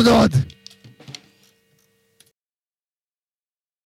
Akkor!